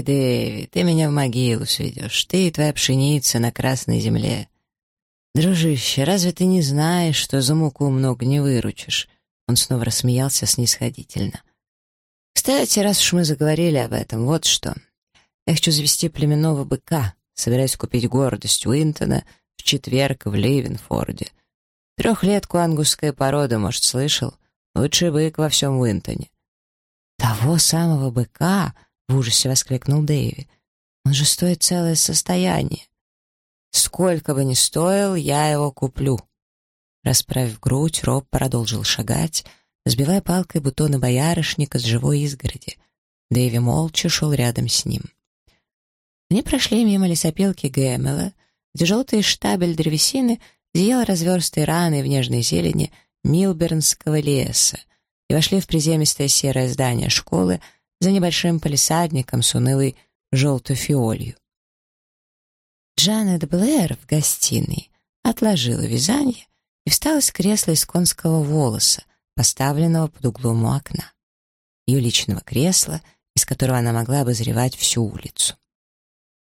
Дэви, Дэви, ты меня в могилу сведешь, ты и твоя пшеница на красной земле. Дружище, разве ты не знаешь, что за муку много не выручишь? Он снова рассмеялся снисходительно. Кстати, раз уж мы заговорили об этом, вот что. Я хочу завести племенного быка, собираюсь купить гордость Уинтона в четверг в Ливенфорде. Трехлетку ангусская порода, может, слышал? Лучший бык во всем Уинтоне. «Того самого быка?» — в ужасе воскликнул Дэйви. «Он же стоит целое состояние. Сколько бы ни стоил, я его куплю». Расправив грудь, Роб продолжил шагать, сбивая палкой бутоны боярышника с живой изгороди. Дэйви молча шел рядом с ним. Они прошли мимо лесопилки Гэмела, где желтый штабель древесины зиял разверстой раной в нежной зелени Милбернского леса, и вошли в приземистое серое здание школы за небольшим палисадником с унылой желтой фиолью. Джанет Блэр в гостиной отложила вязание и встала с кресла из конского волоса, поставленного под углом у окна. Ее личного кресла, из которого она могла обозревать всю улицу.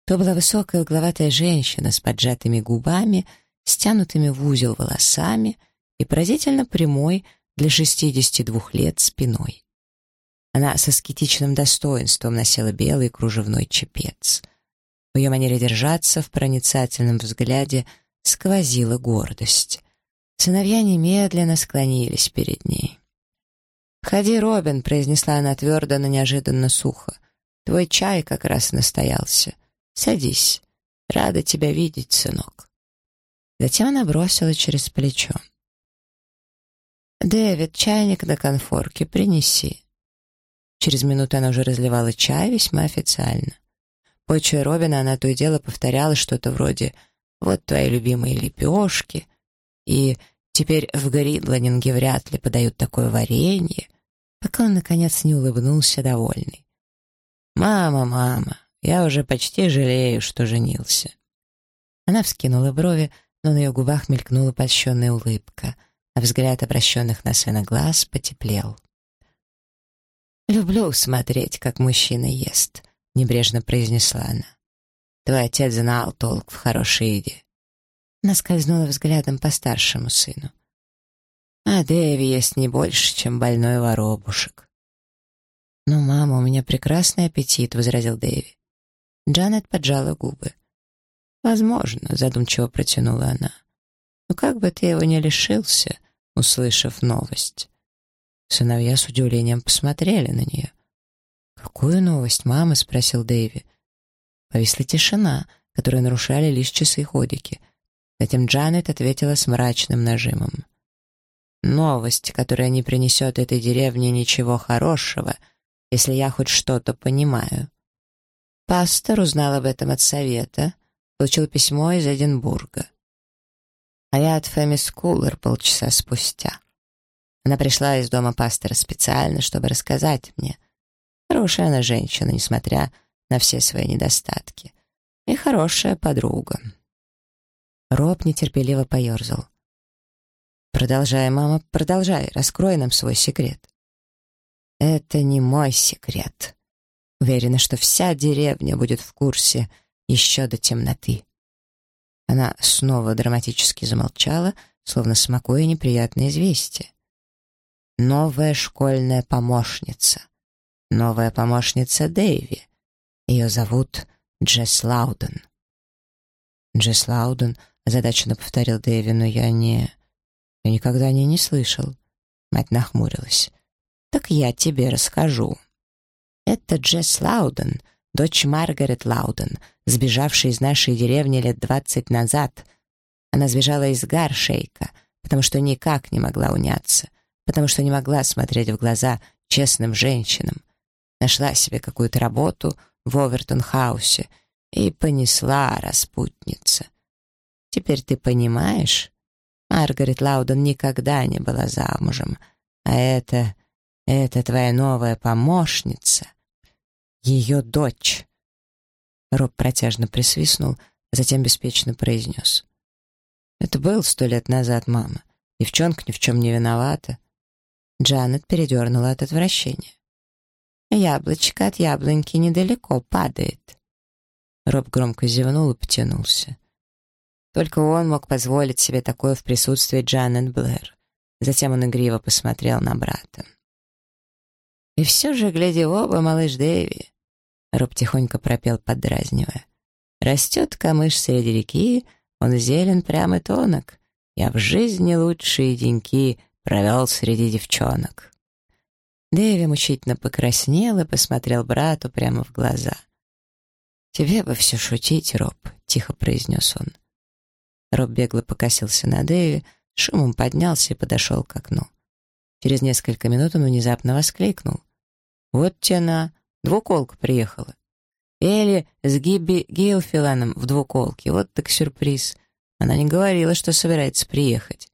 То была высокая угловатая женщина с поджатыми губами, стянутыми в узел волосами и поразительно прямой, для 62 лет спиной. Она с аскетичным достоинством носила белый кружевной чепец. В ее манере держаться, в проницательном взгляде, сквозила гордость. Сыновья немедленно склонились перед ней. «Входи, Робин», — произнесла она твердо, но неожиданно сухо. «Твой чай как раз настоялся. Садись. Рада тебя видеть, сынок». Затем она бросила через плечо. «Дэвид, чайник на конфорке принеси». Через минуту она уже разливала чай весьма официально. Почуя Робина, она то и дело повторяла что-то вроде «Вот твои любимые лепешки» и «Теперь в Гридланинге вряд ли подают такое варенье», пока он, наконец, не улыбнулся довольный. «Мама, мама, я уже почти жалею, что женился». Она вскинула брови, но на ее губах мелькнула польщенная улыбка — а взгляд обращенных на сына глаз потеплел. «Люблю смотреть, как мужчина ест», — небрежно произнесла она. «Твой отец знал толк в хорошей еде». Она скользнула взглядом по старшему сыну. «А Дэви ест не больше, чем больной воробушек». «Ну, мама, у меня прекрасный аппетит», — возразил Дэви. Джанет поджала губы. «Возможно», — задумчиво протянула она. «Но как бы ты его не лишился, услышав новость. Сыновья с удивлением посмотрели на нее. «Какую новость, мама?» — спросил Дэйви. Повисла тишина, которую нарушали лишь часы-ходики. Затем Джанет ответила с мрачным нажимом. «Новость, которая не принесет этой деревне ничего хорошего, если я хоть что-то понимаю». Пастор узнал об этом от совета, получил письмо из Эдинбурга а я от Фэми Скулер полчаса спустя. Она пришла из дома пастора специально, чтобы рассказать мне. Хорошая она женщина, несмотря на все свои недостатки. И хорошая подруга. Роб нетерпеливо поерзал. «Продолжай, мама, продолжай, раскрой нам свой секрет». «Это не мой секрет. Уверена, что вся деревня будет в курсе еще до темноты». Она снова драматически замолчала, словно смакуя неприятное известие. Новая школьная помощница. Новая помощница Дэйви. Ее зовут Джесс Лауден. Джесс Лауден озадаченно повторил Дэйви, но я не... Я никогда о ней не слышал. Мать нахмурилась. «Так я тебе расскажу. Это Джесс Лауден — дочь Маргарет Лауден, сбежавшая из нашей деревни лет двадцать назад. Она сбежала из Гаршейка, потому что никак не могла уняться, потому что не могла смотреть в глаза честным женщинам. Нашла себе какую-то работу в Овертон-хаусе и понесла распутница. Теперь ты понимаешь? Маргарет Лауден никогда не была замужем, а это... это твоя новая помощница — ее дочь. Роб протяжно присвистнул, а затем беспечно произнес. Это был сто лет назад, мама. Девчонка ни в чем не виновата. Джанет передернула от отвращения. Яблочко от яблоньки недалеко падает». Роб громко зевнул и потянулся. Только он мог позволить себе такое в присутствии Джанет Блэр. Затем он игриво посмотрел на брата. «И все же, гляди в оба, малыш Дэви!» Роб тихонько пропел, поддразнивая. «Растет камыш среди реки, он зелен прям и тонок. Я в жизни лучшие деньки провел среди девчонок». Дэви мучительно покраснел и посмотрел брату прямо в глаза. «Тебе бы все шутить, Роб», — тихо произнес он. Роб бегло покосился на Дэви, шумом поднялся и подошел к окну. Через несколько минут он внезапно воскликнул. «Вот тена, двуколка приехала. Элли с Гибби Гейлфиланом в двуколке, вот так сюрприз. Она не говорила, что собирается приехать».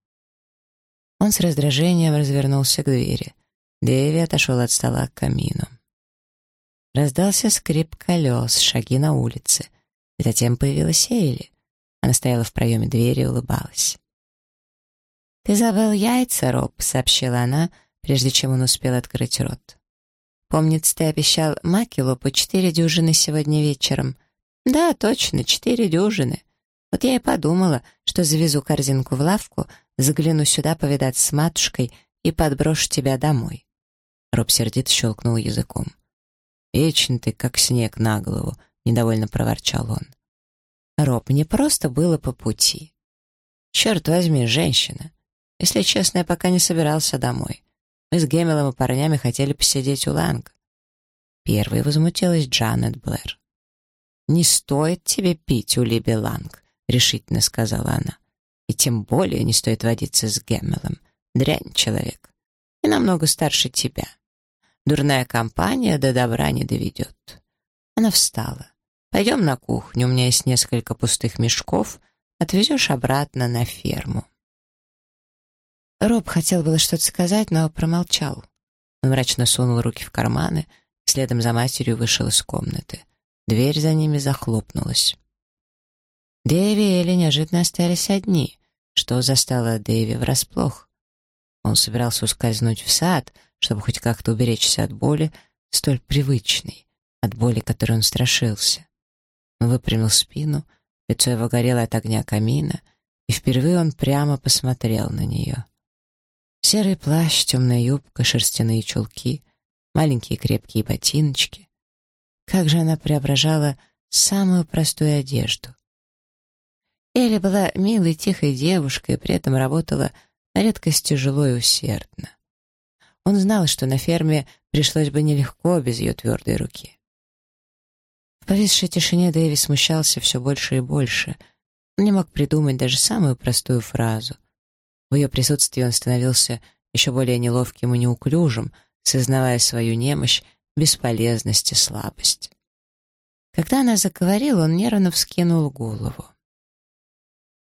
Он с раздражением развернулся к двери. Дэви отошел от стола к камину. Раздался скрип колес, шаги на улице. И затем появилась Эйли. Она стояла в проеме двери и улыбалась. «Ты забыл яйца, Роб», — сообщила она, прежде чем он успел открыть рот. «Помнится, ты обещал Макелу по четыре дюжины сегодня вечером». «Да, точно, четыре дюжины. Вот я и подумала, что завезу корзинку в лавку, загляну сюда повидать с матушкой и подброшу тебя домой». Роб сердито щелкнул языком. «Вечно ты, как снег на голову», — недовольно проворчал он. Роб, мне просто было по пути. Черт возьми, женщина. Если честно, я пока не собирался домой. Мы с Гемелом и парнями хотели посидеть у Ланг. Первой возмутилась Джанет Блэр. «Не стоит тебе пить у Либи Ланг», — решительно сказала она. «И тем более не стоит водиться с Гемелом. Дрянь человек. И намного старше тебя. Дурная компания до добра не доведет». Она встала. Пойдем на кухню, у меня есть несколько пустых мешков, отвезешь обратно на ферму. Роб хотел было что-то сказать, но промолчал. Он мрачно сунул руки в карманы, следом за матерью вышел из комнаты. Дверь за ними захлопнулась. Дэви и Элли неожиданно остались одни, что застало Дэви врасплох. Он собирался ускользнуть в сад, чтобы хоть как-то уберечься от боли, столь привычной, от боли, которой он страшился. Он выпрямил спину, лицо его горело от огня камина, и впервые он прямо посмотрел на нее. Серый плащ, темная юбка, шерстяные чулки, маленькие крепкие ботиночки. Как же она преображала самую простую одежду. Элли была милой, тихой девушкой, при этом работала на редкость тяжело и усердно. Он знал, что на ферме пришлось бы нелегко без ее твердой руки повисшей тишине Дэви смущался все больше и больше. Он не мог придумать даже самую простую фразу. В ее присутствии он становился еще более неловким и неуклюжим, сознавая свою немощь, бесполезность и слабость. Когда она заговорила, он нервно вскинул голову.